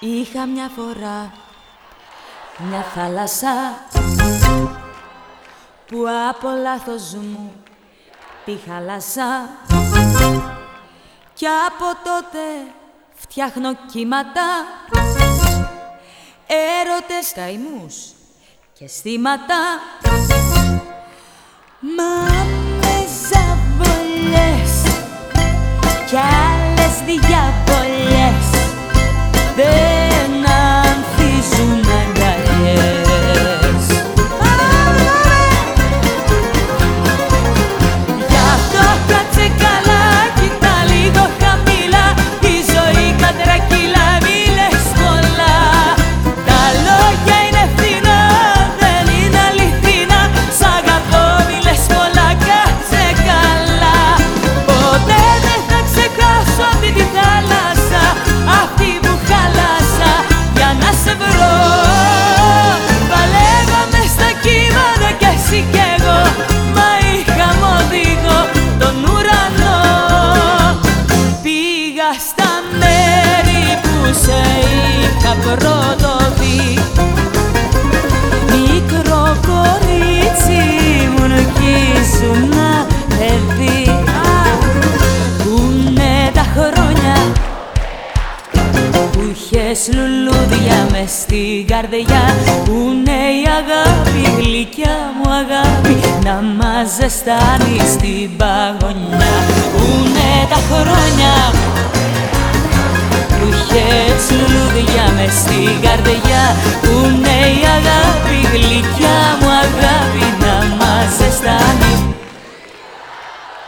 Είχα μια φορά μια θάλασσα που από λάθος μου τη χαλάσα. Κι από τότε φτιάχνω κύματα έρωτες καημούς και στήματα Μα με ζαβολές κι άλλες διαβολές de στα μέρη που σε είχα πρώτο δει Μικρό κορίτσι μου ήσουν παιδί Πούνε τα χρόνια που είχες λουλούδια μες στην καρδιά. Πούνε η αγάπη, γλυκιά μου αγάπη Να μας ζεστάνει στην παγωνιά. Πούνε τα χρόνια λουλούδια μες στην καρδιά Πούνε η αγάπη, γλυκιά μου